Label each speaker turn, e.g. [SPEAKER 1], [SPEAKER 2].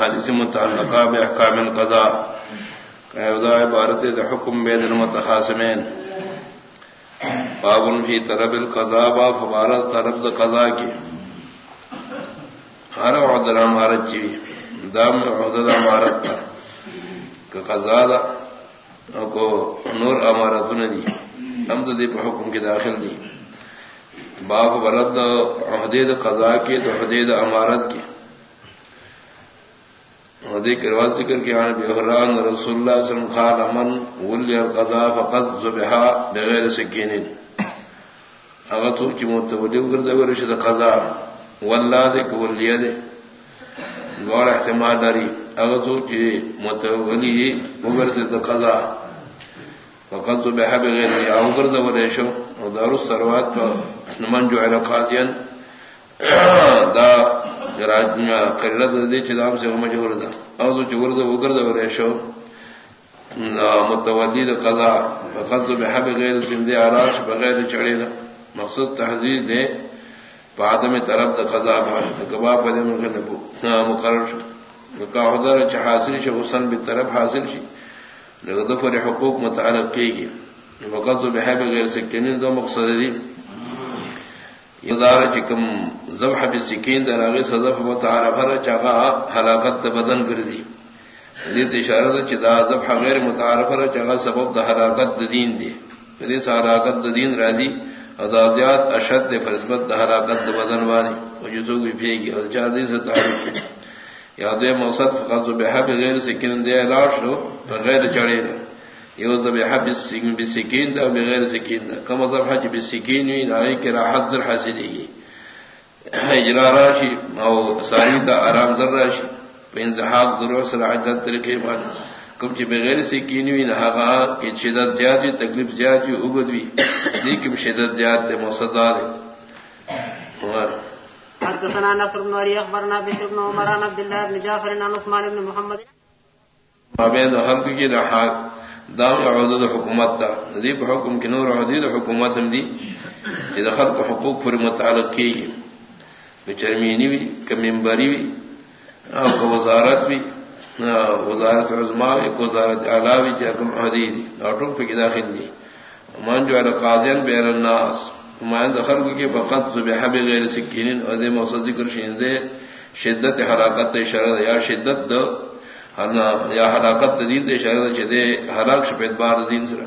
[SPEAKER 1] حدیث متعلقہ بحکام القضاء قیوضا عبارت دا حکم بین المتخاسمین باب فی طرب القضاء باب فبارت طرب دا قضاء کی۔ ہر عدر امارت چی جی، دام عدد امارت تا۔ کہ قضاء دا کو نور امارت ندی ہم دا دی حکم کی داخل دی۔ باب برد عہدید قضاء کی تو عہدید امارت کی۔ کروا ذکر کی عن بحران رسول اللہ صلی اللہ علیہ وسلم قال، من ولي القضاء فقد ذبح بغیر سکین اگر تو کی متولی وګرځي ورشد قضاء والله دې کولی دې غور احتمال لري اگر تو کی متولی وګرځي قضاء. فقد ذبح بغیر یا وګرځي ورشو او دار الثروات من جو علی قاضیا دا دے چدام سے مجبور دا او تو چور دا وگر ریشو۔ متولی دا قضا۔ فقط بحب غیر سندے آراش بغیر چڑے دا۔ مقصد تحذیر دے۔ بعدم طرف دا قضا کباب دے نبو۔ مقرر شو۔ کا حضر چ حاصل شو، حسن بھی طرف حاصل شی۔ لغدفر حقوق متعلق کی گی فقط بحب غیر سکینین دو مقصد دی۔ یدار چکم ذبح بالسکین در اگے صدف متعارف ہے چاغا ہلاکت بدن کر دی حدیث اشارہ ہے چدا ذبح غیر متعارف ہے چاغا سبب د ہلاکت دین دی. فدی حدیث ہلاکت دین راضی ادادیات اشد فرسبت د ہلاکت بدن وانی وجو بھی پھیگی اور چار دن سے تعلق یاد موصد فقط بحب غیر سکین دے لاش لو بغیر چڑے دا یو بالسکین دا بغیر سکین دا. کم وی نہ کہ راحت ذر حاصلی اجرا راشی او ساری تا آرام ذر راشی. پہ انزحاق ضرور سر عجلت طریقے کم چی بغیر سکین وی نہ شدت زیاد وی تکلیف زیاد وی شدت زیاد تے موصدہ دے
[SPEAKER 2] حدثنا نصر بن علي اخبرنا بشر بن بن جعفر عن عثمان بن محمد.
[SPEAKER 1] ما کی رحاق دام عہد حکومت تھا ندیب حکم کی نور عہدید حکومت ہم دی جد خلق حقوق پر متعلق کی گئی چرمینی بھی کمبری بھی کو وزارت بھی وزارت عظما بھی وزارت اعلیٰ بھی چکم عہدید اور پہ داخل دی مان جو ہے قاضین بیر الناس. مان خلق کی فقط صبح غیر سکین اور موسد ذکر شیندے شدت حراکت شرد یا شدت دو یا ہلاکت دین دے شہر چدے ہلاک شپید بار دین سر